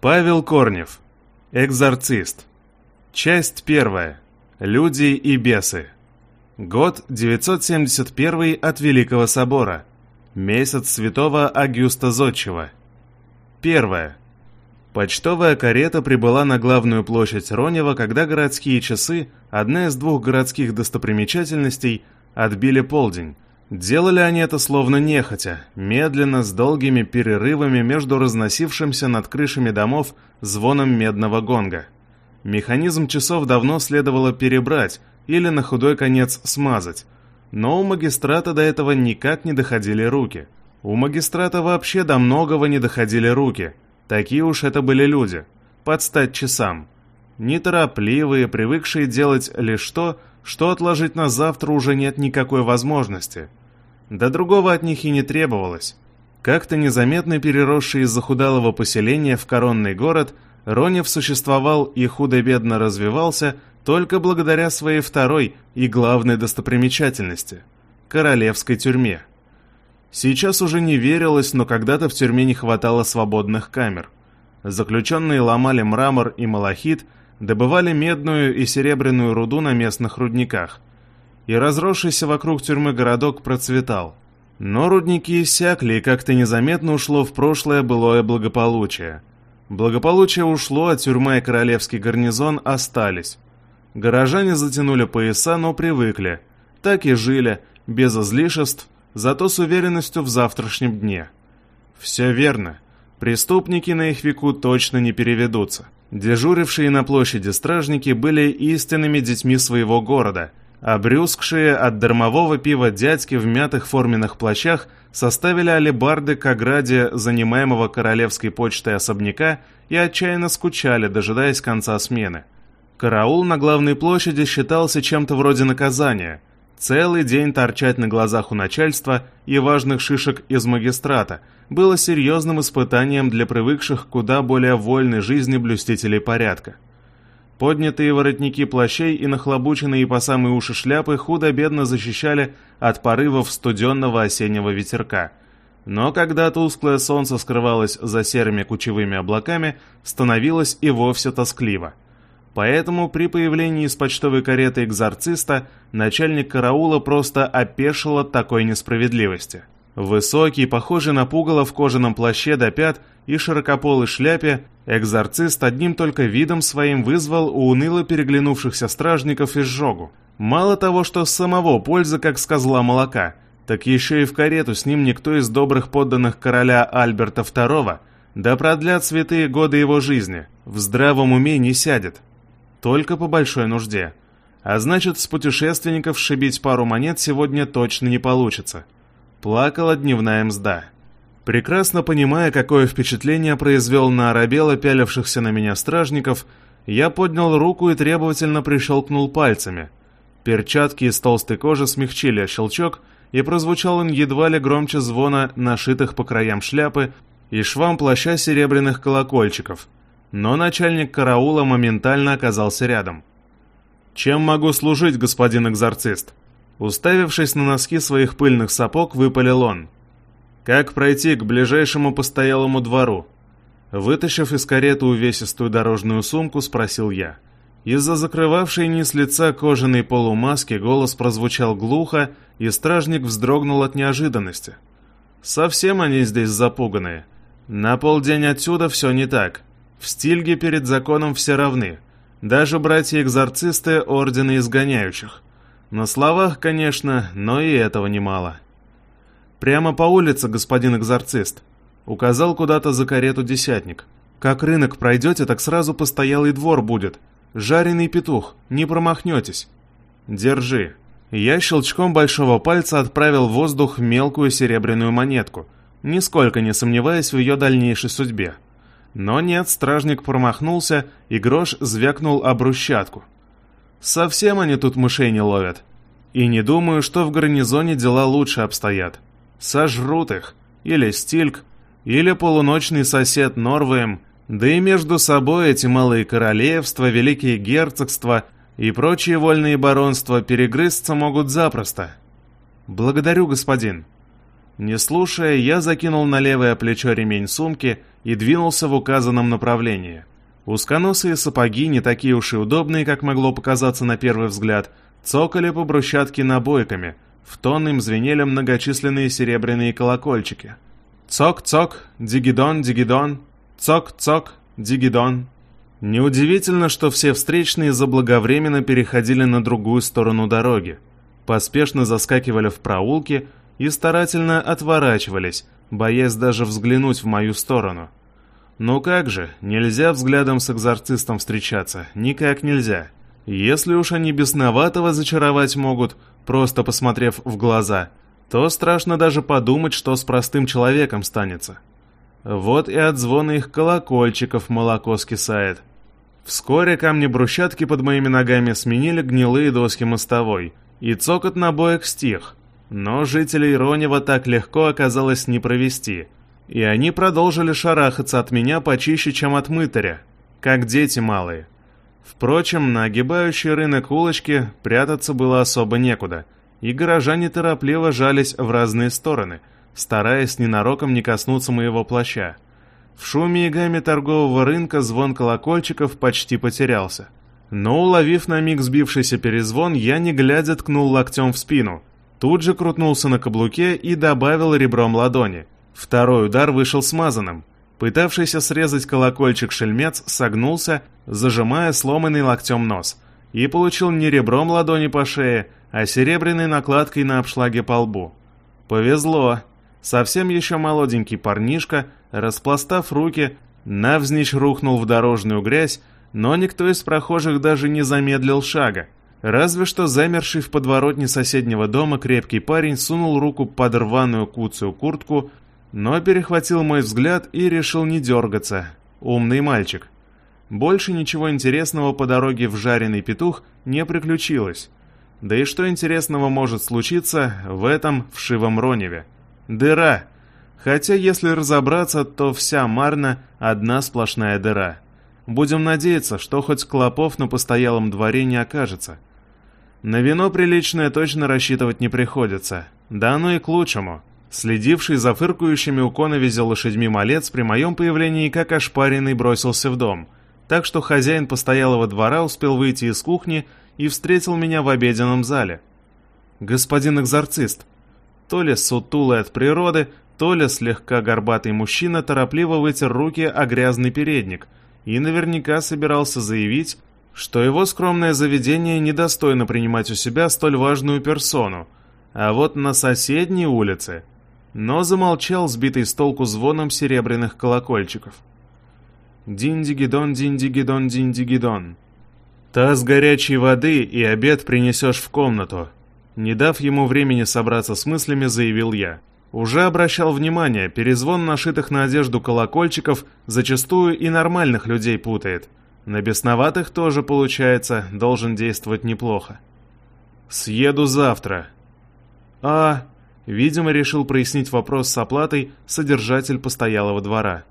Павел Корнев. Экзорцист. Часть первая. Люди и бесы. Год 971 от Великого Собора. Месяц святого Агюста Зодчего. Первое. Почтовая карета прибыла на главную площадь Ронева, когда городские часы, одна из двух городских достопримечательностей, отбили полдень. Делали они это словно нехотя, медленно, с долгими перерывами между разносившимся над крышами домов звоном медного гонга. Механизм часов давно следовало перебрать или на худой конец смазать, но у магистрата до этого никак не доходили руки. У магистрата вообще до многого не доходили руки. Такие уж это были люди, под стать часам. Неторопливые, привыкшие делать лишь то, что отложить на завтра уже нет никакой возможности. Да другого от них и не требовалось. Как-то незаметно переросший из захудалого поселения в коронный город, Ронев существовал и худо-бедно развивался только благодаря своей второй и главной достопримечательности – королевской тюрьме. Сейчас уже не верилось, но когда-то в тюрьме не хватало свободных камер. Заключенные ломали мрамор и малахит – добывали медную и серебряную руду на местных рудниках. И разросшийся вокруг тюрьмы городок процветал. Но рудники иссякли, и как-то незаметно ушло в прошлое былое благополучие. Благополучие ушло, а тюрьма и королевский гарнизон остались. Горожане затянули пояса, но привыкли. Так и жили, без излишеств, зато с уверенностью в завтрашнем дне. Все верно. Преступники на их веку точно не переведутся. Дежурившие на площади стражники были истинными детьми своего города, обрюзгшие от дармового пива дядьки в мятых форменных плащах составили алебарды к ограде занимаемого королевской почтой особняка и отчаянно скучали, дожидаясь конца смены. Караул на главной площади считался чем-то вроде наказания. Целый день торчать на глазах у начальства и важных шишек из магистрата – было серьезным испытанием для привыкших куда более вольной жизни блюстителей порядка. Поднятые воротники плащей и нахлобученные по самые уши шляпы худо-бедно защищали от порывов студенного осеннего ветерка. Но когда тусклое солнце скрывалось за серыми кучевыми облаками, становилось и вовсе тоскливо. Поэтому при появлении из почтовой кареты экзорциста начальник караула просто опешил от такой несправедливости – Высокий, похожий на пугало в кожаном плаще до пят и широкополой шляпе, экзорцист одним только видом своим вызвал у уныло переглянувшихся стражников изжогу. Мало того, что с самого пользы как с молока, так еще и в карету с ним никто из добрых подданных короля Альберта II, да продлят святые годы его жизни, в здравом уме не сядет. Только по большой нужде. А значит, с путешественников сшибить пару монет сегодня точно не получится плакала дневная мзда. Прекрасно понимая, какое впечатление произвел на оробело пялившихся на меня стражников, я поднял руку и требовательно прищелкнул пальцами. Перчатки из толстой кожи смягчили щелчок, и прозвучал он едва ли громче звона нашитых по краям шляпы и швам плаща серебряных колокольчиков. Но начальник караула моментально оказался рядом. «Чем могу служить, господин экзорцист?» Уставившись на носки своих пыльных сапог, выпалил он. «Как пройти к ближайшему постоялому двору?» Вытащив из кареты увесистую дорожную сумку, спросил я. Из-за закрывавшей низ лица кожаной полумаски голос прозвучал глухо, и стражник вздрогнул от неожиданности. «Совсем они здесь запуганные. На полдень отсюда все не так. В Стильге перед законом все равны. Даже братья-экзорцисты — ордена изгоняющих. На словах, конечно, но и этого немало. «Прямо по улице, господин экзорцист», — указал куда-то за карету десятник. «Как рынок пройдете, так сразу постоялый двор будет. Жареный петух, не промахнетесь». «Держи». Я щелчком большого пальца отправил в воздух мелкую серебряную монетку, нисколько не сомневаясь в ее дальнейшей судьбе. Но нет, стражник промахнулся, и грош звякнул об брусчатку. Совсем они тут мышей не ловят. И не думаю, что в гарнизоне дела лучше обстоят. Сожрут их. Или Стильк, или полуночный сосед Норвеем. Да и между собой эти малые королевства, великие герцогства и прочие вольные баронства перегрызться могут запросто. Благодарю, господин. Не слушая, я закинул на левое плечо ремень сумки и двинулся в указанном направлении. Узконосые сапоги, не такие уж и удобные, как могло показаться на первый взгляд, цокали по брусчатке набойками, в тон им звенели многочисленные серебряные колокольчики. Цок-цок, дигидон, дигидон, цок-цок, дигидон. Неудивительно, что все встречные заблаговременно переходили на другую сторону дороги, поспешно заскакивали в проулки и старательно отворачивались, боясь даже взглянуть в мою сторону. Ну как же, нельзя взглядом с экзорцистом встречаться, никак нельзя. Если уж они бесноватого зачаровать могут, просто посмотрев в глаза, то страшно даже подумать, что с простым человеком станется. Вот и от звона их колокольчиков молоко скисает. Вскоре камни брусчатки под моими ногами сменили гнилые доски мостовой, и цокот набоек стих. Но жителей Ронева так легко оказалось не провести, и они продолжили шарахаться от меня почище, чем от мытаря, как дети малые. Впрочем, на огибающей рынок улочки прятаться было особо некуда, и горожане торопливо жались в разные стороны, стараясь ненароком не коснуться моего плаща. В шуме и гаме торгового рынка звон колокольчиков почти потерялся. Но, уловив на миг сбившийся перезвон, я, не глядя, ткнул локтем в спину. Тут же крутнулся на каблуке и добавил ребром ладони. Второй удар вышел смазанным. Пытавшийся срезать колокольчик шельмец согнулся, зажимая сломанный локтем нос, и получил не ребром ладони по шее, а серебряной накладкой на обшлаге по лбу. Повезло. Совсем еще молоденький парнишка, распластав руки, навзничь рухнул в дорожную грязь, но никто из прохожих даже не замедлил шага. Разве что замерший в подворотне соседнего дома крепкий парень сунул руку под рваную куцую куртку, но перехватил мой взгляд и решил не дергаться. Умный мальчик. Больше ничего интересного по дороге в жареный петух не приключилось. Да и что интересного может случиться в этом вшивом Роневе? Дыра. Хотя, если разобраться, то вся Марна — одна сплошная дыра. Будем надеяться, что хоть клопов на постоялом дворе не окажется. На вино приличное точно рассчитывать не приходится. Да оно и к лучшему. Следивший за фыркающими у коновизи лошадьми малец при моем появлении как ошпаренный бросился в дом. Так что хозяин постоялого двора успел выйти из кухни и встретил меня в обеденном зале. «Господин экзорцист!» То ли сутулый от природы, то ли слегка горбатый мужчина торопливо вытер руки о грязный передник и наверняка собирался заявить, что его скромное заведение недостойно принимать у себя столь важную персону, а вот на соседней улице... Но замолчал, сбитый с толку звоном серебряных колокольчиков. Дин-дигидон, дин-дигидон, дин-дигидон. Таз горячей воды и обед принесешь в комнату. Не дав ему времени собраться с мыслями, заявил я. Уже обращал внимание, перезвон нашитых на одежду колокольчиков зачастую и нормальных людей путает. На бесноватых тоже, получается, должен действовать неплохо. «Съеду завтра». «А...» Видимо, решил прояснить вопрос с оплатой содержатель постоялого двора.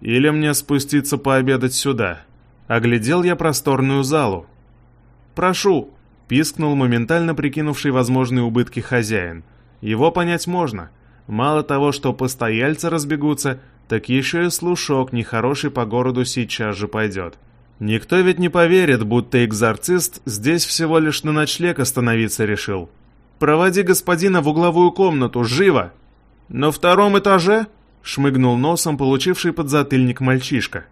«Или мне спуститься пообедать сюда?» Оглядел я просторную залу. «Прошу!» — пискнул моментально прикинувший возможные убытки хозяин. «Его понять можно. Мало того, что постояльцы разбегутся, так еще и слушок нехороший по городу сейчас же пойдет. Никто ведь не поверит, будто экзорцист здесь всего лишь на ночлег остановиться решил. Проводи господина в угловую комнату, живо!» «На втором этаже?» — шмыгнул носом получивший подзатыльник мальчишка.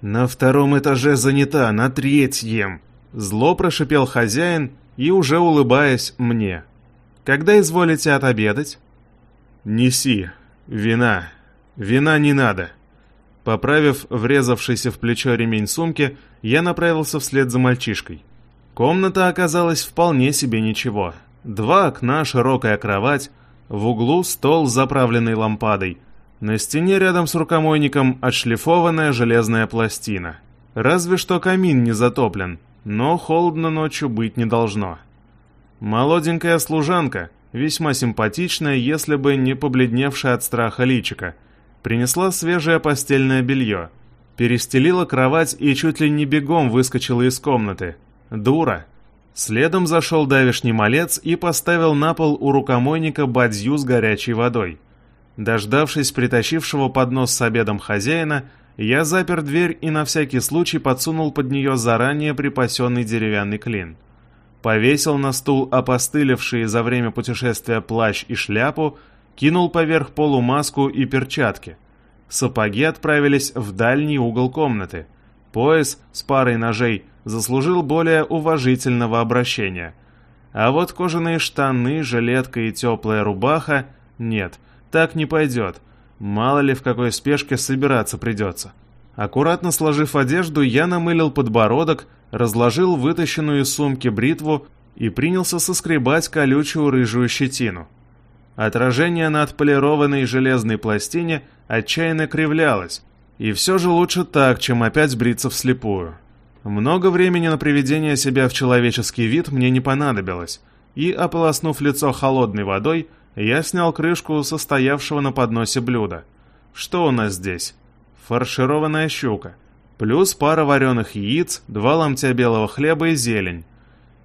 «На втором этаже занята, на третьем!» Зло прошипел хозяин и, уже улыбаясь, мне. «Когда изволите отобедать?» «Неси. Вина. Вина не надо». Поправив врезавшийся в плечо ремень сумки, я направился вслед за мальчишкой. Комната оказалась вполне себе ничего. Два окна, широкая кровать, в углу стол, заправленный лампадой — на стене рядом с рукомойником отшлифованная железная пластина. Разве что камин не затоплен, но холодно ночью быть не должно. Молоденькая служанка, весьма симпатичная, если бы не побледневшая от страха личика, принесла свежее постельное белье, перестелила кровать и чуть ли не бегом выскочила из комнаты. Дура! Следом зашел давишний малец и поставил на пол у рукомойника бадью с горячей водой. Дождавшись притащившего поднос с обедом хозяина, я запер дверь и на всякий случай подсунул под нее заранее припасенный деревянный клин. Повесил на стул опостылевшие за время путешествия плащ и шляпу, кинул поверх полу маску и перчатки. Сапоги отправились в дальний угол комнаты. Пояс с парой ножей заслужил более уважительного обращения. А вот кожаные штаны, жилетка и теплая рубаха — нет, так не пойдет. Мало ли в какой спешке собираться придется. Аккуратно сложив одежду, я намылил подбородок, разложил вытащенную из сумки бритву и принялся соскребать колючую рыжую щетину. Отражение на отполированной железной пластине отчаянно кривлялось, и все же лучше так, чем опять бриться вслепую. Много времени на приведение себя в человеческий вид мне не понадобилось, и, ополоснув лицо холодной водой, я снял крышку состоявшего на подносе блюда. Что у нас здесь? Фаршированная щука. Плюс пара вареных яиц, два ломтя белого хлеба и зелень.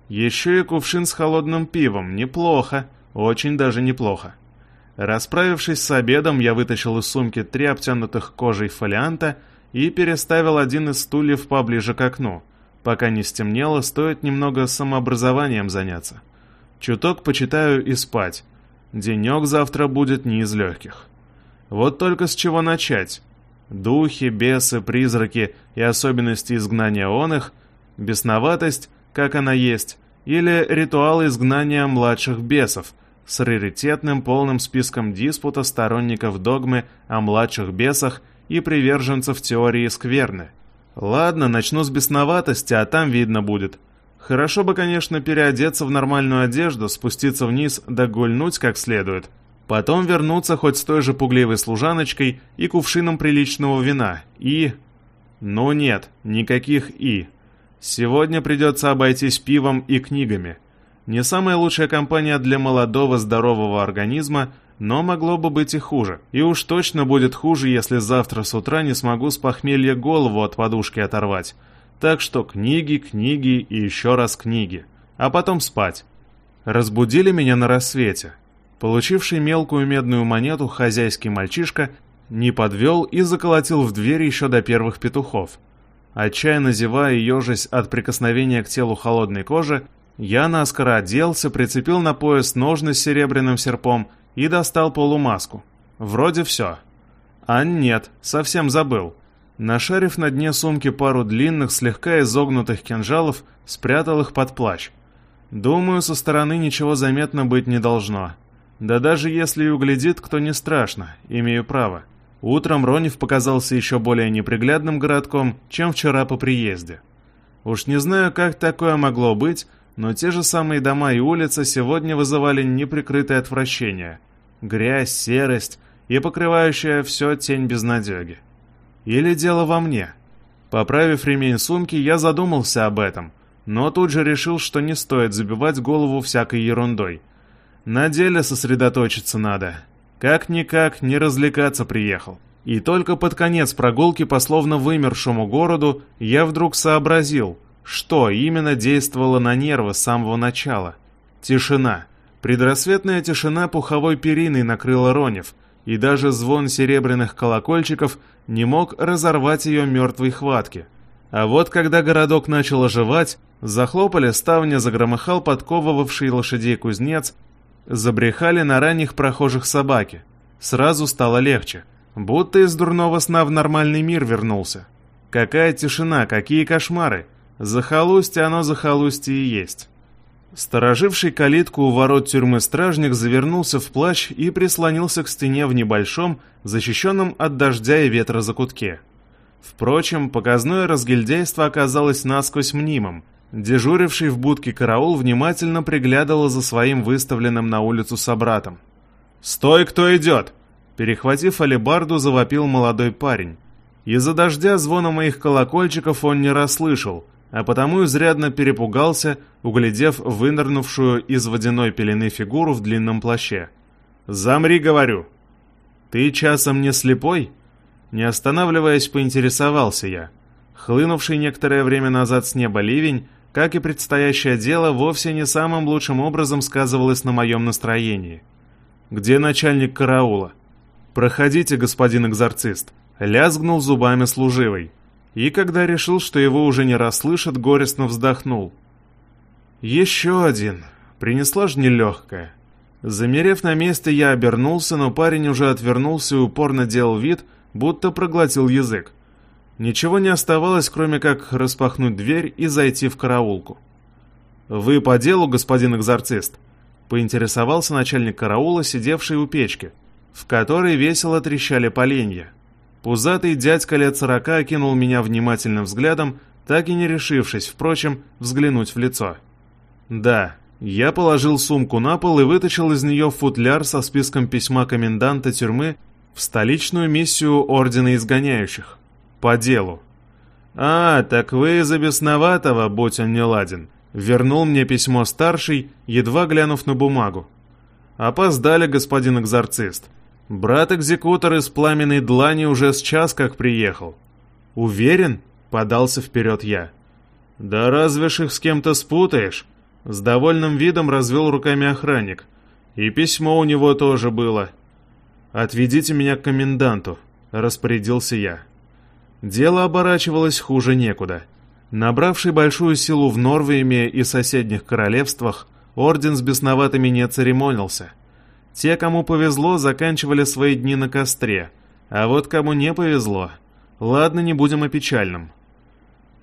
Еще и кувшин с холодным пивом. Неплохо. Очень даже неплохо. Расправившись с обедом, я вытащил из сумки три обтянутых кожей фолианта и переставил один из стульев поближе к окну. Пока не стемнело, стоит немного самообразованием заняться. Чуток почитаю и спать. Денек завтра будет не из легких. Вот только с чего начать? Духи, бесы, призраки и особенности изгнания он их, бесноватость, как она есть, или ритуалы изгнания младших бесов с раритетным полным списком диспута сторонников догмы о младших бесах и приверженцев теории скверны. Ладно, начну с бесноватости, а там видно будет. Хорошо бы, конечно, переодеться в нормальную одежду, спуститься вниз да гульнуть как следует. Потом вернуться хоть с той же пугливой служаночкой и кувшином приличного вина. И... Ну нет, никаких «и». Сегодня придется обойтись пивом и книгами. Не самая лучшая компания для молодого здорового организма – но могло бы быть и хуже. И уж точно будет хуже, если завтра с утра не смогу с похмелья голову от подушки оторвать. Так что книги, книги и еще раз книги. А потом спать. Разбудили меня на рассвете. Получивший мелкую медную монету хозяйский мальчишка не подвел и заколотил в дверь еще до первых петухов. Отчаянно зевая и от прикосновения к телу холодной кожи, я наскоро оделся, прицепил на пояс ножны с серебряным серпом и достал полумаску. Вроде все. А нет, совсем забыл. Нашарив на дне сумки пару длинных, слегка изогнутых кинжалов, спрятал их под плащ. Думаю, со стороны ничего заметно быть не должно. Да даже если и углядит, кто не страшно, имею право. Утром Ронев показался еще более неприглядным городком, чем вчера по приезде. Уж не знаю, как такое могло быть, но те же самые дома и улицы сегодня вызывали неприкрытое отвращение. Грязь, серость и покрывающая все тень безнадеги. Или дело во мне? Поправив ремень сумки, я задумался об этом, но тут же решил, что не стоит забивать голову всякой ерундой. На деле сосредоточиться надо. Как-никак не развлекаться приехал. И только под конец прогулки по словно вымершему городу я вдруг сообразил, что именно действовало на нервы с самого начала? Тишина. Предрассветная тишина пуховой периной накрыла Ронев, и даже звон серебряных колокольчиков не мог разорвать ее мертвой хватки. А вот когда городок начал оживать, захлопали ставня, загромыхал подковывавший лошадей кузнец, забрехали на ранних прохожих собаки. Сразу стало легче, будто из дурного сна в нормальный мир вернулся. Какая тишина, какие кошмары! Захолустье оно захолустье и есть. Стороживший калитку у ворот тюрьмы стражник завернулся в плащ и прислонился к стене в небольшом, защищенном от дождя и ветра закутке. Впрочем, показное разгильдейство оказалось насквозь мнимым. Дежуривший в будке караул внимательно приглядывал за своим выставленным на улицу собратом. «Стой, кто идет!» Перехватив алебарду, завопил молодой парень. Из-за дождя звона моих колокольчиков он не расслышал — а потому изрядно перепугался, углядев вынырнувшую из водяной пелены фигуру в длинном плаще. «Замри, говорю!» «Ты часом не слепой?» Не останавливаясь, поинтересовался я. Хлынувший некоторое время назад с неба ливень, как и предстоящее дело, вовсе не самым лучшим образом сказывалось на моем настроении. «Где начальник караула?» «Проходите, господин экзорцист», — лязгнул зубами служивый. И когда решил, что его уже не расслышат, горестно вздохнул. «Еще один. Принесла ж нелегкая». Замерев на месте, я обернулся, но парень уже отвернулся и упорно делал вид, будто проглотил язык. Ничего не оставалось, кроме как распахнуть дверь и зайти в караулку. «Вы по делу, господин экзорцист?» — поинтересовался начальник караула, сидевший у печки, в которой весело трещали поленья. Пузатый дядька лет сорока окинул меня внимательным взглядом, так и не решившись, впрочем, взглянуть в лицо. «Да, я положил сумку на пол и вытащил из нее футляр со списком письма коменданта тюрьмы в столичную миссию Ордена Изгоняющих. По делу. «А, так вы из-за бесноватого, будь он не ладен», вернул мне письмо старший, едва глянув на бумагу. «Опоздали, господин экзорцист. Брат-экзекутор из пламенной длани уже с час как приехал». «Уверен?» — подался вперед я. «Да разве ж их с кем-то спутаешь?» С довольным видом развел руками охранник. «И письмо у него тоже было». «Отведите меня к коменданту», — распорядился я. Дело оборачивалось хуже некуда. Набравший большую силу в Норвегии и соседних королевствах, орден с бесноватыми не церемонился. Те, кому повезло, заканчивали свои дни на костре, а вот кому не повезло... Ладно, не будем о печальном.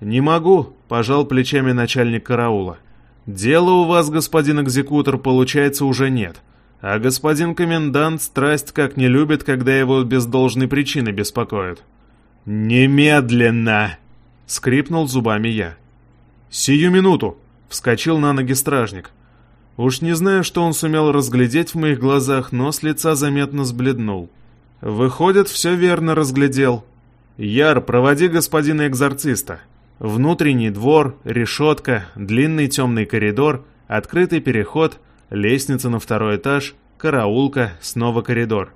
«Не могу», — пожал плечами начальник караула. «Дела у вас, господин экзекутор, получается уже нет, а господин комендант страсть как не любит, когда его без должной причины беспокоят». «Немедленно!» — скрипнул зубами я. «Сию минуту!» — вскочил на ноги стражник. Уж не знаю, что он сумел разглядеть в моих глазах, но с лица заметно сбледнул. Выходит, все верно разглядел. «Яр, проводи господина экзорциста». Внутренний двор, решетка, длинный темный коридор, открытый переход, лестница на второй этаж, караулка, снова коридор.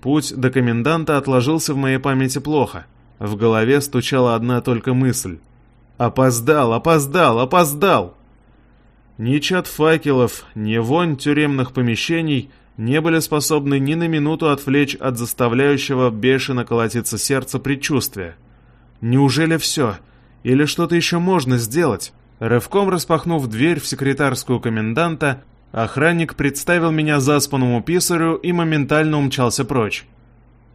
Путь до коменданта отложился в моей памяти плохо — в голове стучала одна только мысль. «Опоздал, опоздал, опоздал!» Ни чат факелов, ни вонь тюремных помещений не были способны ни на минуту отвлечь от заставляющего бешено колотиться сердца предчувствия. Неужели все? Или что-то еще можно сделать? Рывком распахнув дверь в секретарскую коменданта, охранник представил меня заспанному писарю и моментально умчался прочь.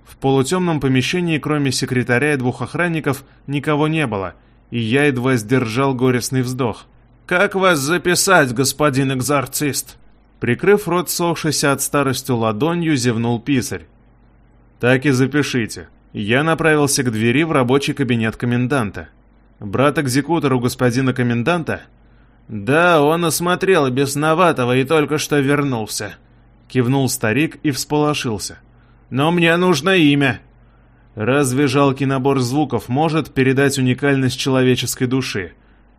В полутемном помещении, кроме секретаря и двух охранников, никого не было, и я едва сдержал горестный вздох. «Как вас записать, господин экзорцист?» Прикрыв рот сохшийся от старости ладонью, зевнул писарь. «Так и запишите». Я направился к двери в рабочий кабинет коменданта. «Брат-экзекутор у господина коменданта?» «Да, он осмотрел бесноватого и только что вернулся», — кивнул старик и всполошился но мне нужно имя». Разве жалкий набор звуков может передать уникальность человеческой души?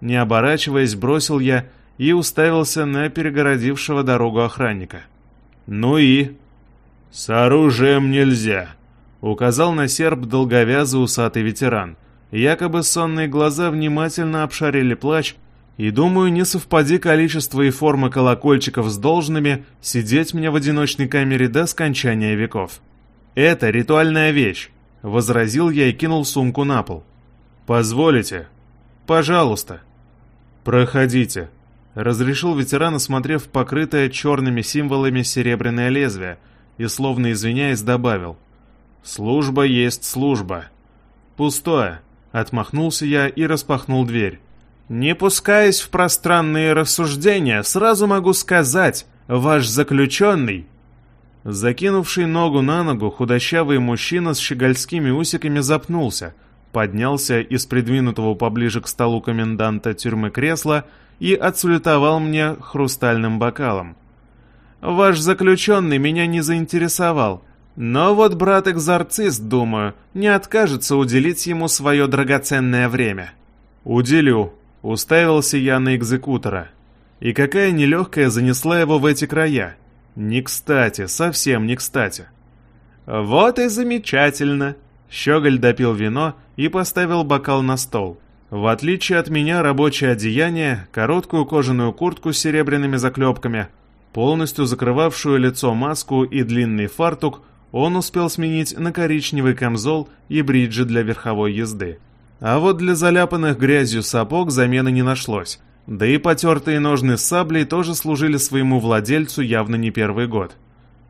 Не оборачиваясь, бросил я и уставился на перегородившего дорогу охранника. «Ну и?» «С оружием нельзя», — указал на серб долговязый усатый ветеран. Якобы сонные глаза внимательно обшарили плач, и, думаю, не совпади количество и форма колокольчиков с должными, сидеть мне в одиночной камере до скончания веков. «Это ритуальная вещь», — возразил я и кинул сумку на пол. «Позволите?» «Пожалуйста». «Проходите», — разрешил ветеран, осмотрев покрытое черными символами серебряное лезвие, и, словно извиняясь, добавил. «Служба есть служба». «Пустое», — отмахнулся я и распахнул дверь. «Не пускаясь в пространные рассуждения, сразу могу сказать, ваш заключенный Закинувший ногу на ногу, худощавый мужчина с щегольскими усиками запнулся, поднялся из придвинутого поближе к столу коменданта тюрьмы кресла и отсулетовал мне хрустальным бокалом. «Ваш заключенный меня не заинтересовал, но вот брат-экзорцист, думаю, не откажется уделить ему свое драгоценное время». «Уделю», — уставился я на экзекутора. «И какая нелегкая занесла его в эти края». Не кстати, совсем не кстати. Вот и замечательно. Щеголь допил вино и поставил бокал на стол. В отличие от меня, рабочее одеяние, короткую кожаную куртку с серебряными заклепками, полностью закрывавшую лицо маску и длинный фартук, он успел сменить на коричневый камзол и бриджи для верховой езды. А вот для заляпанных грязью сапог замены не нашлось. Да и потертые ножны с саблей тоже служили своему владельцу явно не первый год.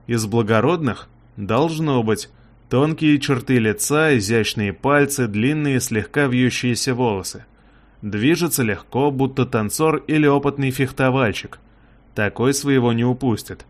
Из благородных? Должно быть. Тонкие черты лица, изящные пальцы, длинные слегка вьющиеся волосы. Движется легко, будто танцор или опытный фехтовальщик. Такой своего не упустит.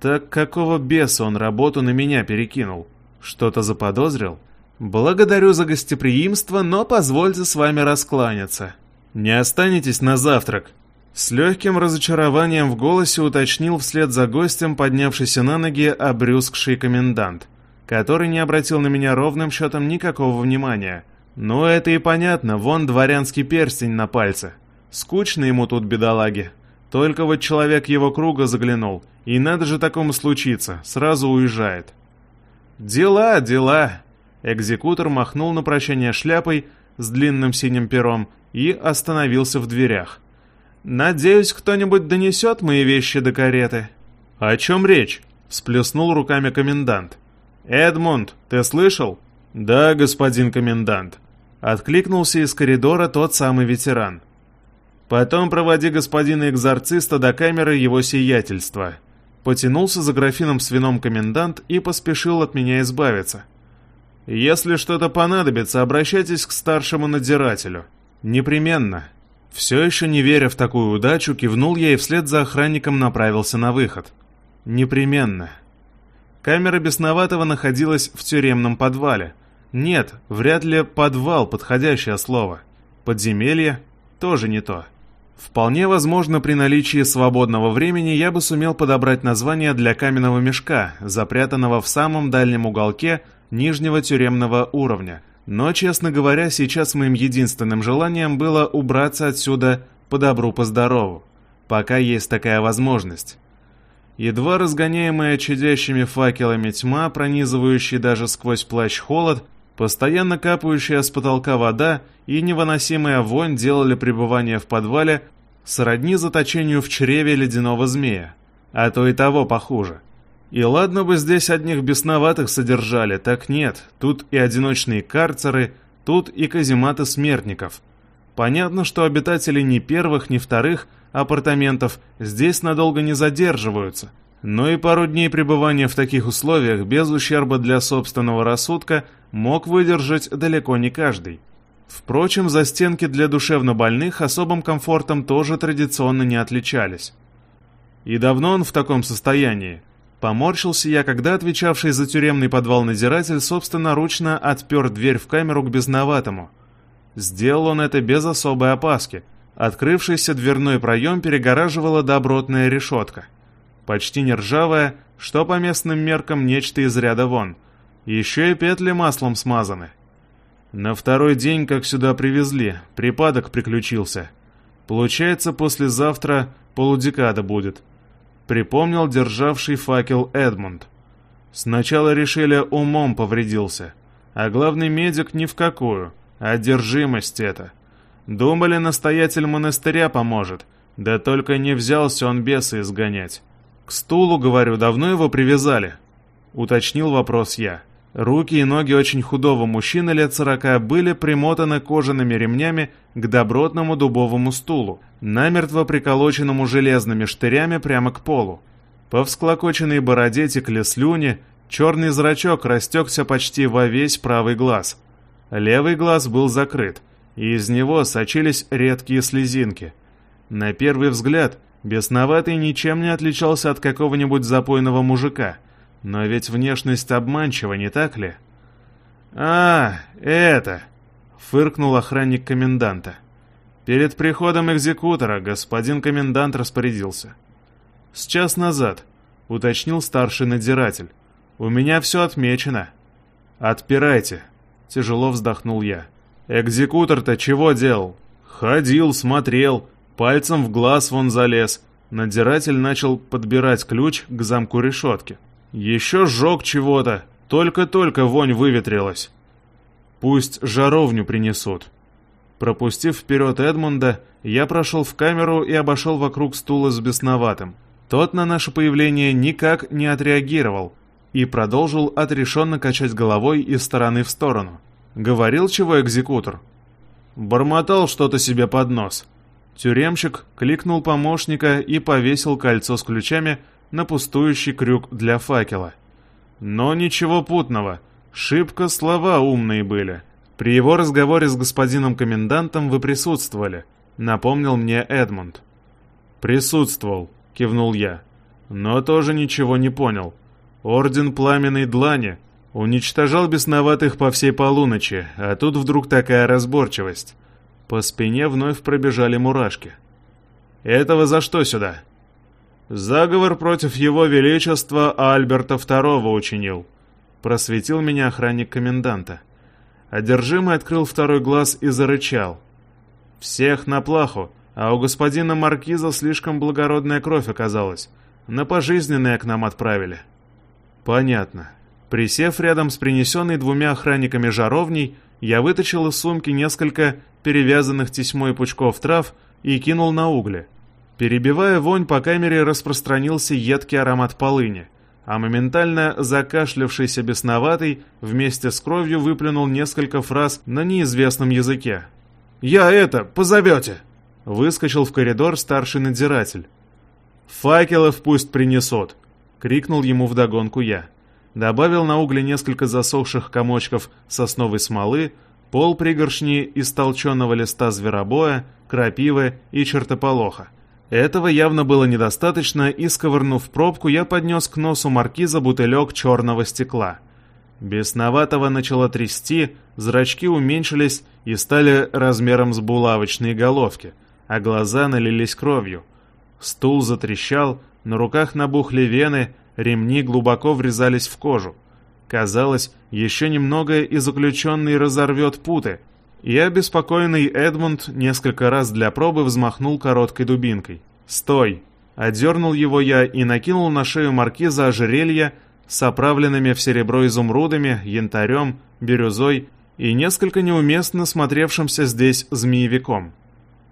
Так какого беса он работу на меня перекинул? Что-то заподозрил? Благодарю за гостеприимство, но позвольте с вами раскланяться. Не останетесь на завтрак. С легким разочарованием в голосе уточнил вслед за гостем поднявшийся на ноги обрюзгший комендант, который не обратил на меня ровным счетом никакого внимания. Ну, это и понятно, вон дворянский перстень на пальце. Скучно ему тут, бедолаги. Только вот человек его круга заглянул, и надо же такому случиться, сразу уезжает. «Дела, дела!» Экзекутор махнул на прощание шляпой с длинным синим пером и остановился в дверях. «Надеюсь, кто-нибудь донесет мои вещи до кареты?» «О чем речь?» — всплеснул руками комендант. «Эдмунд, ты слышал?» «Да, господин комендант», — откликнулся из коридора тот самый ветеран. «Потом проводи господина экзорциста до камеры его сиятельства». Потянулся за графином с вином комендант и поспешил от меня избавиться. «Если что-то понадобится, обращайтесь к старшему надзирателю. Непременно». Все еще не веря в такую удачу, кивнул я и вслед за охранником направился на выход. Непременно. Камера Бесноватого находилась в тюремном подвале. Нет, вряд ли подвал подходящее слово. Подземелье тоже не то. Вполне возможно, при наличии свободного времени я бы сумел подобрать название для каменного мешка, запрятанного в самом дальнем уголке нижнего тюремного уровня. Но, честно говоря, сейчас моим единственным желанием было убраться отсюда по добру, по пока есть такая возможность. Едва разгоняемая чадящими факелами тьма, пронизывающая даже сквозь плащ холод, Постоянно капающая с потолка вода и невыносимая вонь делали пребывание в подвале сродни заточению в чреве ледяного змея, а то и того похуже. И ладно бы здесь одних бесноватых содержали, так нет, тут и одиночные карцеры, тут и казематы смертников. Понятно, что обитатели ни первых, ни вторых апартаментов здесь надолго не задерживаются, но и пару дней пребывания в таких условиях без ущерба для собственного рассудка – мог выдержать далеко не каждый. Впрочем, застенки для душевнобольных особым комфортом тоже традиционно не отличались. И давно он в таком состоянии? Поморщился я, когда отвечавший за тюремный подвал надзиратель собственноручно отпер дверь в камеру к безноватому. Сделал он это без особой опаски. Открывшийся дверной проем перегораживала добротная решетка. Почти не что по местным меркам нечто из ряда вон — еще и петли маслом смазаны. На второй день, как сюда привезли, припадок приключился. Получается, послезавтра полудекада будет. Припомнил державший факел Эдмунд. Сначала решили, умом повредился. А главный медик ни в какую. Одержимость это. Думали, настоятель монастыря поможет. Да только не взялся он беса изгонять. К стулу, говорю, давно его привязали? Уточнил вопрос я. Руки и ноги очень худого мужчины лет сорока были примотаны кожаными ремнями к добротному дубовому стулу, намертво приколоченному железными штырями прямо к полу. По всклокоченной бороде текли слюни, черный зрачок растекся почти во весь правый глаз. Левый глаз был закрыт, и из него сочились редкие слезинки. На первый взгляд, бесноватый ничем не отличался от какого-нибудь запойного мужика — но ведь внешность обманчива, не так ли? «А, это!» — фыркнул охранник коменданта. «Перед приходом экзекутора господин комендант распорядился». «С час назад», — уточнил старший надзиратель. «У меня все отмечено». «Отпирайте», — тяжело вздохнул я. «Экзекутор-то чего делал?» «Ходил, смотрел, пальцем в глаз вон залез». Надзиратель начал подбирать ключ к замку решетки. Еще сжег чего-то, только-только вонь выветрилась. Пусть жаровню принесут. Пропустив вперед Эдмунда, я прошел в камеру и обошел вокруг стула с бесноватым. Тот на наше появление никак не отреагировал, и продолжил отрешенно качать головой из стороны в сторону. Говорил чего экзекутор? Бормотал что-то себе под нос. Тюремщик кликнул помощника и повесил кольцо с ключами на пустующий крюк для факела. Но ничего путного, шибко слова умные были. При его разговоре с господином комендантом вы присутствовали, напомнил мне Эдмунд. Присутствовал, кивнул я, но тоже ничего не понял. Орден Пламенной Длани уничтожал бесноватых по всей полуночи, а тут вдруг такая разборчивость. По спине вновь пробежали мурашки. «Этого за что сюда?» «Заговор против его величества Альберта II учинил», — просветил меня охранник коменданта. Одержимый открыл второй глаз и зарычал. «Всех на плаху, а у господина Маркиза слишком благородная кровь оказалась. На пожизненное к нам отправили». «Понятно». Присев рядом с принесенной двумя охранниками жаровней, я вытащил из сумки несколько перевязанных тесьмой пучков трав и кинул на угли. Перебивая вонь, по камере распространился едкий аромат полыни — а моментально закашлявшийся бесноватый вместе с кровью выплюнул несколько фраз на неизвестном языке. «Я это, позовете!» Выскочил в коридор старший надзиратель. «Факелов пусть принесут!» — крикнул ему вдогонку я. Добавил на угли несколько засохших комочков сосновой смолы, пол пригоршни из толченого листа зверобоя, крапивы и чертополоха. Этого явно было недостаточно, и, сковырнув пробку, я поднес к носу маркиза бутылек черного стекла. Бесноватого начало трясти, зрачки уменьшились и стали размером с булавочные головки, а глаза налились кровью. Стул затрещал, на руках набухли вены, ремни глубоко врезались в кожу. Казалось, еще немного и заключенный разорвет путы, и обеспокоенный Эдмунд несколько раз для пробы взмахнул короткой дубинкой. «Стой!» Одернул его я и накинул на шею маркиза ожерелье с оправленными в серебро изумрудами, янтарем, бирюзой и несколько неуместно смотревшимся здесь змеевиком.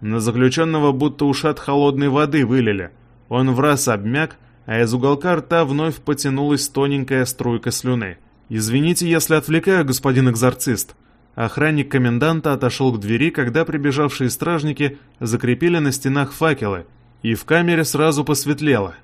На заключенного будто ушат холодной воды вылили. Он в раз обмяк, а из уголка рта вновь потянулась тоненькая струйка слюны. «Извините, если отвлекаю, господин экзорцист», Охранник коменданта отошел к двери, когда прибежавшие стражники закрепили на стенах факелы, и в камере сразу посветлело.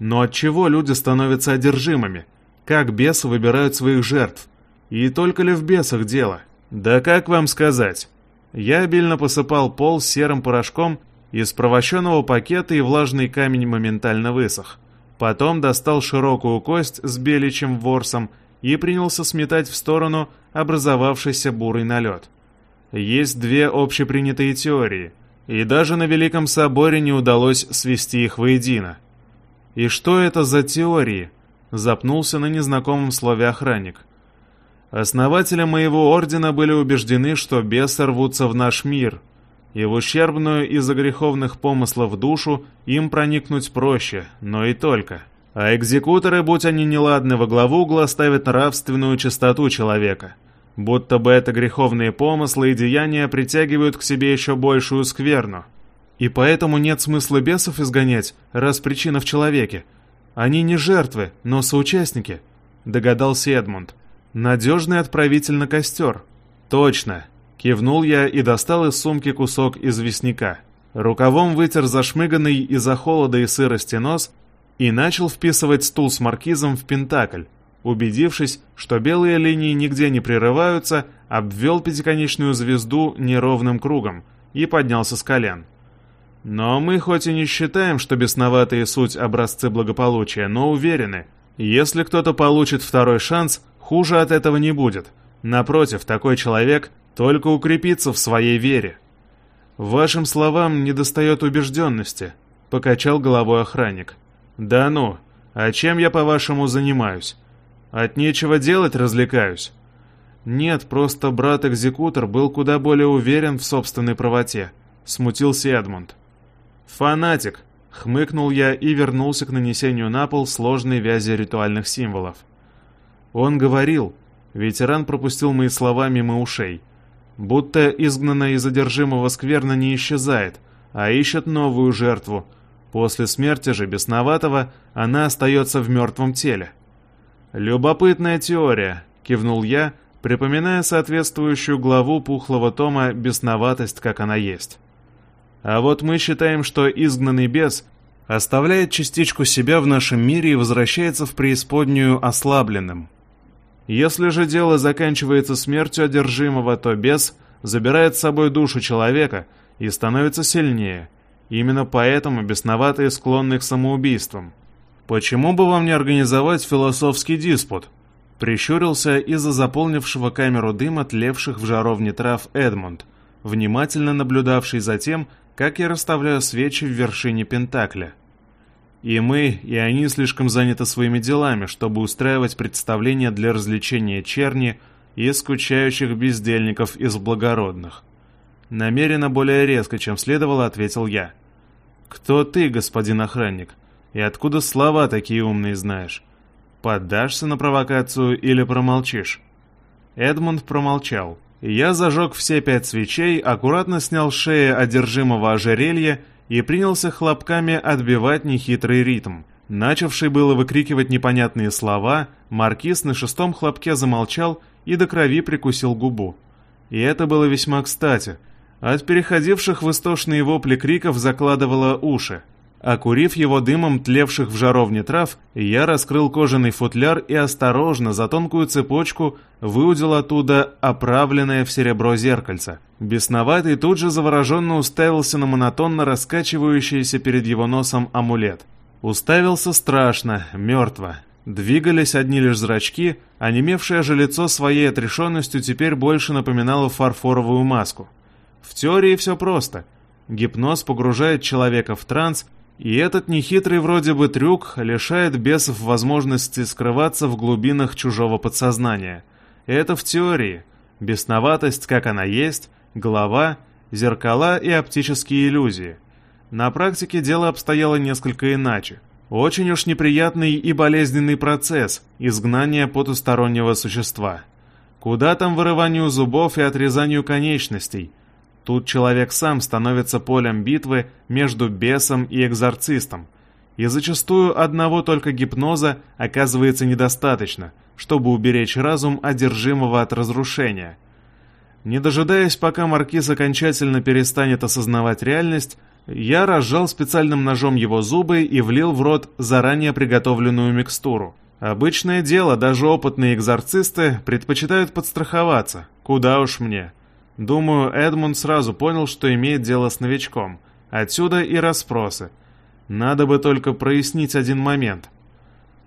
Но от чего люди становятся одержимыми? Как бесы выбирают своих жертв? И только ли в бесах дело? Да как вам сказать? Я обильно посыпал пол серым порошком из провощенного пакета, и влажный камень моментально высох. Потом достал широкую кость с беличьим ворсом и принялся сметать в сторону образовавшийся бурый налет. Есть две общепринятые теории, и даже на Великом Соборе не удалось свести их воедино. «И что это за теории?» — запнулся на незнакомом слове охранник. «Основатели моего ордена были убеждены, что бесы рвутся в наш мир, и в ущербную из-за греховных помыслов душу им проникнуть проще, но и только». А экзекуторы, будь они неладны, во главу угла ставят нравственную чистоту человека. Будто бы это греховные помыслы и деяния притягивают к себе еще большую скверну. И поэтому нет смысла бесов изгонять, раз причина в человеке. Они не жертвы, но соучастники, догадался Эдмунд. Надежный отправитель на костер. Точно. Кивнул я и достал из сумки кусок известняка. Рукавом вытер зашмыганный из-за холода и сырости нос и начал вписывать стул с маркизом в пентакль. Убедившись, что белые линии нигде не прерываются, обвел пятиконечную звезду неровным кругом и поднялся с колен. Но мы хоть и не считаем, что бесноватые суть образцы благополучия, но уверены, если кто-то получит второй шанс, хуже от этого не будет. Напротив, такой человек только укрепится в своей вере. Вашим словам недостает убежденности, покачал головой охранник. «Да ну, а чем я, по-вашему, занимаюсь? От нечего делать развлекаюсь?» «Нет, просто брат-экзекутор был куда более уверен в собственной правоте», — смутился Эдмунд. «Фанатик!» — хмыкнул я и вернулся к нанесению на пол сложной вязи ритуальных символов. Он говорил, ветеран пропустил мои слова мимо ушей, будто изгнанная из задержимого скверно не исчезает, а ищет новую жертву — После смерти же бесноватого она остается в мертвом теле. «Любопытная теория», — кивнул я, припоминая соответствующую главу пухлого тома «Бесноватость, как она есть». А вот мы считаем, что изгнанный бес оставляет частичку себя в нашем мире и возвращается в преисподнюю ослабленным. Если же дело заканчивается смертью одержимого, то бес забирает с собой душу человека и становится сильнее. Именно поэтому бесноватые склонны к самоубийствам. Почему бы вам не организовать философский диспут? Прищурился из-за заполнившего камеру дыма тлевших в жаровне трав Эдмунд, внимательно наблюдавший за тем, как я расставляю свечи в вершине Пентакля. И мы, и они слишком заняты своими делами, чтобы устраивать представления для развлечения черни и скучающих бездельников из благородных. Намеренно более резко, чем следовало, ответил я. «Кто ты, господин охранник? И откуда слова такие умные знаешь? Поддашься на провокацию или промолчишь?» Эдмунд промолчал. Я зажег все пять свечей, аккуратно снял с одержимого ожерелья и принялся хлопками отбивать нехитрый ритм. Начавший было выкрикивать непонятные слова, маркиз на шестом хлопке замолчал и до крови прикусил губу. И это было весьма кстати. От переходивших в истошные вопли криков закладывало уши. Окурив его дымом тлевших в жаровне трав, я раскрыл кожаный футляр и осторожно за тонкую цепочку выудил оттуда оправленное в серебро зеркальце. Бесноватый тут же завороженно уставился на монотонно раскачивающийся перед его носом амулет. Уставился страшно, мертво. Двигались одни лишь зрачки, а немевшее же лицо своей отрешенностью теперь больше напоминало фарфоровую маску. В теории все просто. Гипноз погружает человека в транс, и этот нехитрый вроде бы трюк лишает бесов возможности скрываться в глубинах чужого подсознания. Это в теории. Бесноватость, как она есть, голова, зеркала и оптические иллюзии. На практике дело обстояло несколько иначе. Очень уж неприятный и болезненный процесс изгнания потустороннего существа. Куда там вырыванию зубов и отрезанию конечностей – Тут человек сам становится полем битвы между бесом и экзорцистом, и зачастую одного только гипноза оказывается недостаточно, чтобы уберечь разум одержимого от разрушения. Не дожидаясь, пока маркиз окончательно перестанет осознавать реальность, я разжал специальным ножом его зубы и влил в рот заранее приготовленную микстуру. Обычное дело, даже опытные экзорцисты предпочитают подстраховаться. Куда уж мне. Думаю, Эдмунд сразу понял, что имеет дело с новичком. Отсюда и расспросы. Надо бы только прояснить один момент.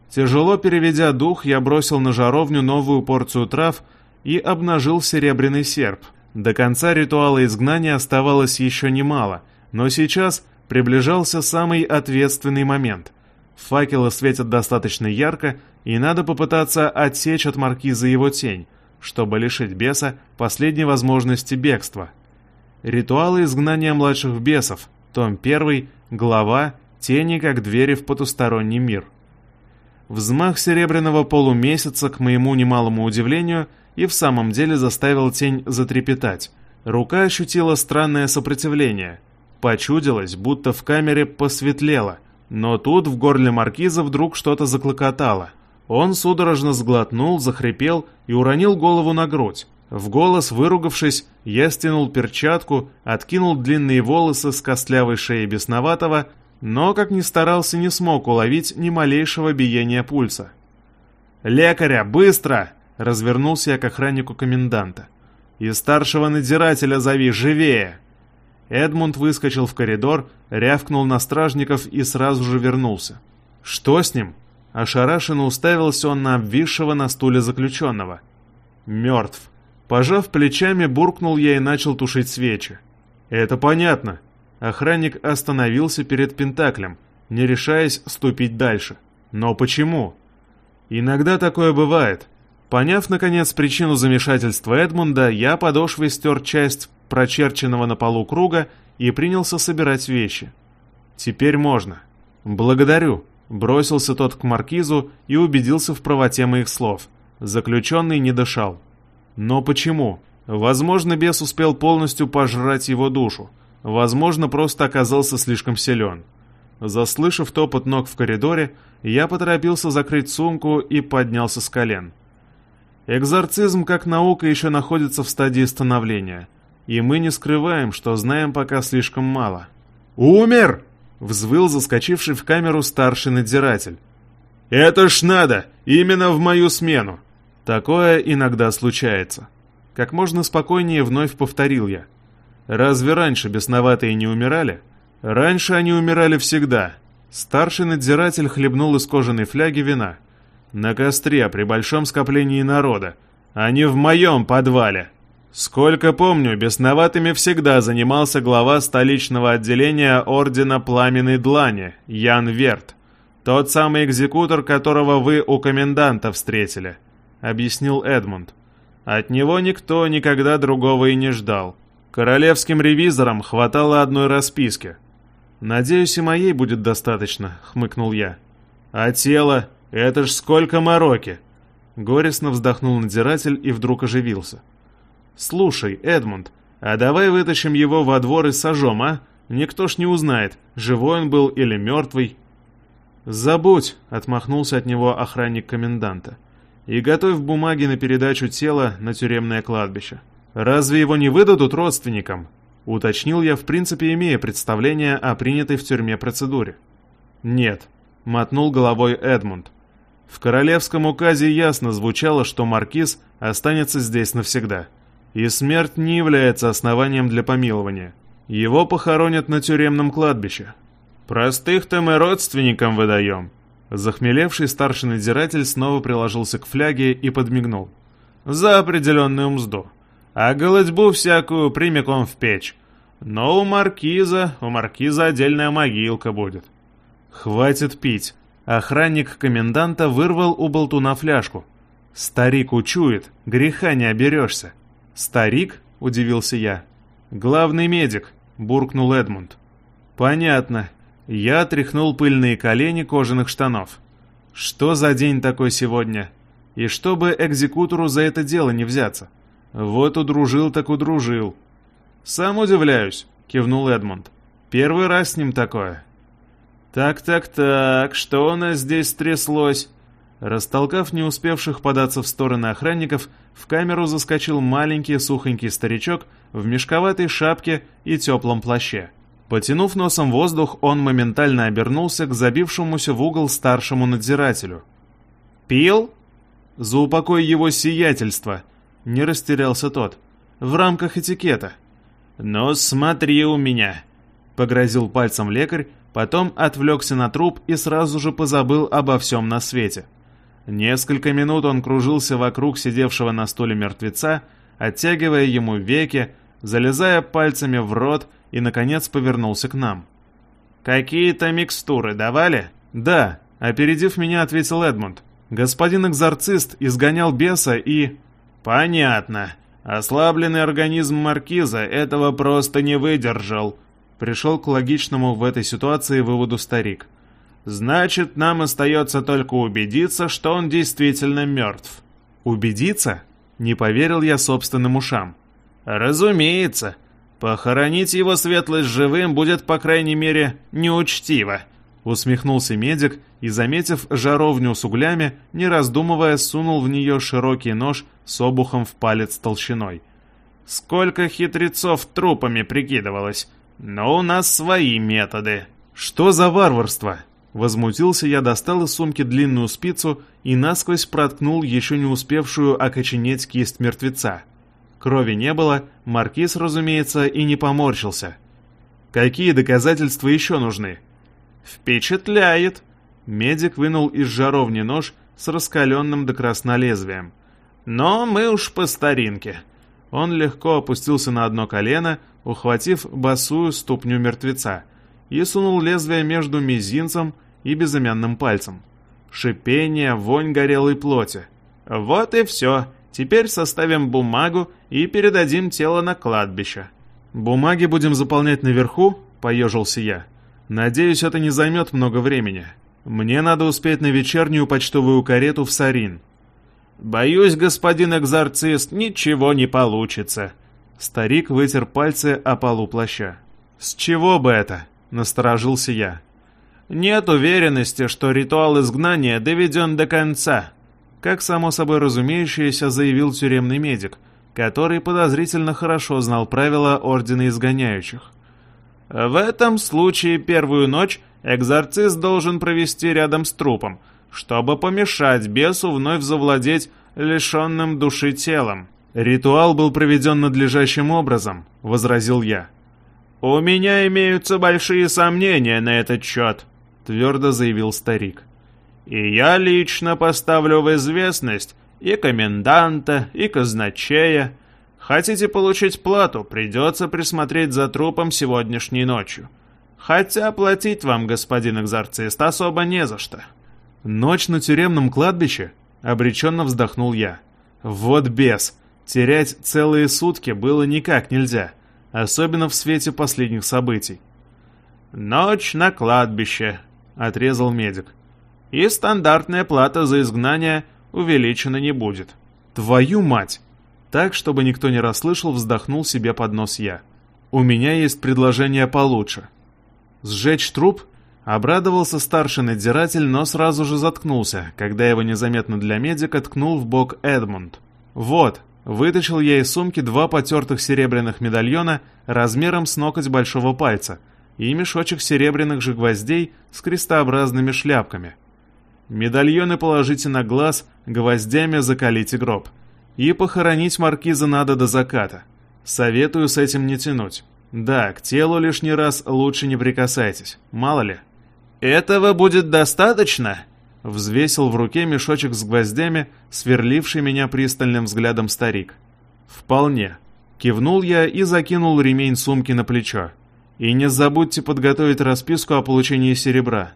Тяжело переведя дух, я бросил на жаровню новую порцию трав и обнажил серебряный серп. До конца ритуала изгнания оставалось еще немало, но сейчас приближался самый ответственный момент. Факелы светят достаточно ярко, и надо попытаться отсечь от маркиза его тень — чтобы лишить беса последней возможности бегства. Ритуалы изгнания младших бесов, том 1, глава «Тени как двери в потусторонний мир». Взмах серебряного полумесяца, к моему немалому удивлению, и в самом деле заставил тень затрепетать. Рука ощутила странное сопротивление. Почудилось, будто в камере посветлело, но тут в горле маркиза вдруг что-то заклокотало — он судорожно сглотнул, захрипел и уронил голову на грудь. В голос выругавшись, я стянул перчатку, откинул длинные волосы с костлявой шеи бесноватого, но, как ни старался, не смог уловить ни малейшего биения пульса. «Лекаря, быстро!» — развернулся я к охраннику коменданта. «И старшего надзирателя зови, живее!» Эдмунд выскочил в коридор, рявкнул на стражников и сразу же вернулся. «Что с ним?» Ошарашенно уставился он на обвисшего на стуле заключенного. «Мертв». Пожав плечами, буркнул я и начал тушить свечи. «Это понятно». Охранник остановился перед Пентаклем, не решаясь ступить дальше. «Но почему?» «Иногда такое бывает». Поняв, наконец, причину замешательства Эдмунда, я подошвой стер часть прочерченного на полу круга и принялся собирать вещи. «Теперь можно». «Благодарю», Бросился тот к маркизу и убедился в правоте моих слов. Заключенный не дышал. Но почему? Возможно, бес успел полностью пожрать его душу. Возможно, просто оказался слишком силен. Заслышав топот ног в коридоре, я поторопился закрыть сумку и поднялся с колен. Экзорцизм как наука еще находится в стадии становления, и мы не скрываем, что знаем пока слишком мало. «Умер!» — взвыл заскочивший в камеру старший надзиратель. «Это ж надо! Именно в мою смену!» Такое иногда случается. Как можно спокойнее вновь повторил я. Разве раньше бесноватые не умирали? Раньше они умирали всегда. Старший надзиратель хлебнул из кожаной фляги вина. На костре при большом скоплении народа, а не в моем подвале. Сколько помню, бесноватыми всегда занимался глава столичного отделения Ордена Пламенной Длани, Ян Верт. Тот самый экзекутор, которого вы у коменданта встретили, объяснил Эдмунд. От него никто никогда другого и не ждал. Королевским ревизорам хватало одной расписки. «Надеюсь, и моей будет достаточно», — хмыкнул я. «А тело? Это ж сколько мороки!» Горестно вздохнул надзиратель и вдруг оживился. «Слушай, Эдмунд, а давай вытащим его во двор и сожжем, а? Никто ж не узнает, живой он был или мертвый». «Забудь», — отмахнулся от него охранник коменданта. «И готовь бумаги на передачу тела на тюремное кладбище». «Разве его не выдадут родственникам?» — уточнил я, в принципе, имея представление о принятой в тюрьме процедуре. «Нет», — мотнул головой Эдмунд. «В королевском указе ясно звучало, что маркиз останется здесь навсегда, и смерть не является основанием для помилования. Его похоронят на тюремном кладбище». «Простых-то мы родственникам выдаем», Захмелевший старший надзиратель снова приложился к фляге и подмигнул. «За определенную мзду а голодьбу всякую прямиком в печь. Но у маркиза, у маркиза отдельная могилка будет. Хватит пить. Охранник коменданта вырвал у болтуна фляжку. Старик учует, греха не оберешься. Старик? Удивился я. Главный медик, буркнул Эдмунд. Понятно. Я тряхнул пыльные колени кожаных штанов. Что за день такой сегодня? И чтобы экзекутору за это дело не взяться? «Вот удружил так удружил». «Сам удивляюсь», — кивнул Эдмонд. «Первый раз с ним такое». «Так-так-так, что у нас здесь стряслось?» Растолкав не успевших податься в стороны охранников, в камеру заскочил маленький сухонький старичок в мешковатой шапке и теплом плаще. Потянув носом воздух, он моментально обернулся к забившемуся в угол старшему надзирателю. «Пил?» «За упокой его сиятельства!» Не растерялся тот. «В рамках этикета». «Ну, смотри у меня!» Погрозил пальцем лекарь, потом отвлекся на труп и сразу же позабыл обо всем на свете. Несколько минут он кружился вокруг сидевшего на стуле мертвеца, оттягивая ему веки, залезая пальцами в рот и, наконец, повернулся к нам. «Какие-то микстуры давали?» «Да», — опередив меня, ответил Эдмунд. «Господин экзорцист изгонял беса и...» «Понятно. Ослабленный организм Маркиза этого просто не выдержал», пришел к логичному в этой ситуации выводу старик. «Значит, нам остается только убедиться, что он действительно мертв». «Убедиться?» Не поверил я собственным ушам. «Разумеется. Похоронить его светлость живым будет, по крайней мере, неучтиво», Усмехнулся медик и, заметив жаровню с углями, не раздумывая, сунул в нее широкий нож с обухом в палец толщиной. «Сколько хитрецов трупами прикидывалось, но у нас свои методы». «Что за варварство?» Возмутился я, достал из сумки длинную спицу и насквозь проткнул еще не успевшую окоченеть кисть мертвеца. Крови не было, маркиз, разумеется, и не поморщился. «Какие доказательства еще нужны?» «Впечатляет!» Медик вынул из жаровни нож с раскаленным до красна лезвием. «Но мы уж по старинке». Он легко опустился на одно колено, ухватив босую ступню мертвеца, и сунул лезвие между мизинцем и безымянным пальцем. Шипение, вонь горелой плоти. «Вот и все. Теперь составим бумагу и передадим тело на кладбище». «Бумаги будем заполнять наверху?» — поежился я. Надеюсь, это не займет много времени. Мне надо успеть на вечернюю почтовую карету в Сарин. Боюсь, господин экзорцист, ничего не получится. Старик вытер пальцы о полу плаща. С чего бы это? Насторожился я. Нет уверенности, что ритуал изгнания доведен до конца, как само собой разумеющееся заявил тюремный медик, который подозрительно хорошо знал правила Ордена Изгоняющих. В этом случае первую ночь экзорцист должен провести рядом с трупом, чтобы помешать бесу вновь завладеть лишенным души телом. «Ритуал был проведен надлежащим образом», — возразил я. «У меня имеются большие сомнения на этот счет», — твердо заявил старик. «И я лично поставлю в известность и коменданта, и казначея. Хотите получить плату, придется присмотреть за трупом сегодняшней ночью. Хотя платить вам, господин экзорцист, особо не за что». «Ночь на тюремном кладбище?» — обреченно вздохнул я. «Вот бес! Терять целые сутки было никак нельзя, особенно в свете последних событий». «Ночь на кладбище», — отрезал медик. «И стандартная плата за изгнание увеличена не будет». «Твою мать!» Так, чтобы никто не расслышал, вздохнул себе под нос я. «У меня есть предложение получше». «Сжечь труп?» Обрадовался старший надзиратель, но сразу же заткнулся, когда его незаметно для медика ткнул в бок Эдмунд. «Вот», вытащил я из сумки два потертых серебряных медальона размером с ноготь большого пальца и мешочек серебряных же гвоздей с крестообразными шляпками. Медальоны положите на глаз, гвоздями закалите гроб. И похоронить маркиза надо до заката. Советую с этим не тянуть. Да, к телу лишний раз лучше не прикасайтесь, мало ли. «Этого будет достаточно?» Взвесил в руке мешочек с гвоздями, сверливший меня пристальным взглядом старик. «Вполне». Кивнул я и закинул ремень сумки на плечо. «И не забудьте подготовить расписку о получении серебра».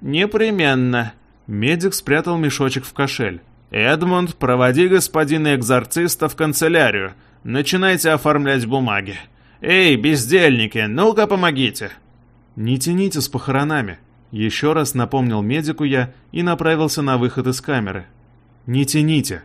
«Непременно». Медик спрятал мешочек в кошель. «Эдмунд, проводи господина экзорциста в канцелярию. Начинайте оформлять бумаги. Эй, бездельники, ну-ка помогите!» «Не тяните с похоронами», еще раз напомнил медику я и направился на выход из камеры. «Не тяните!»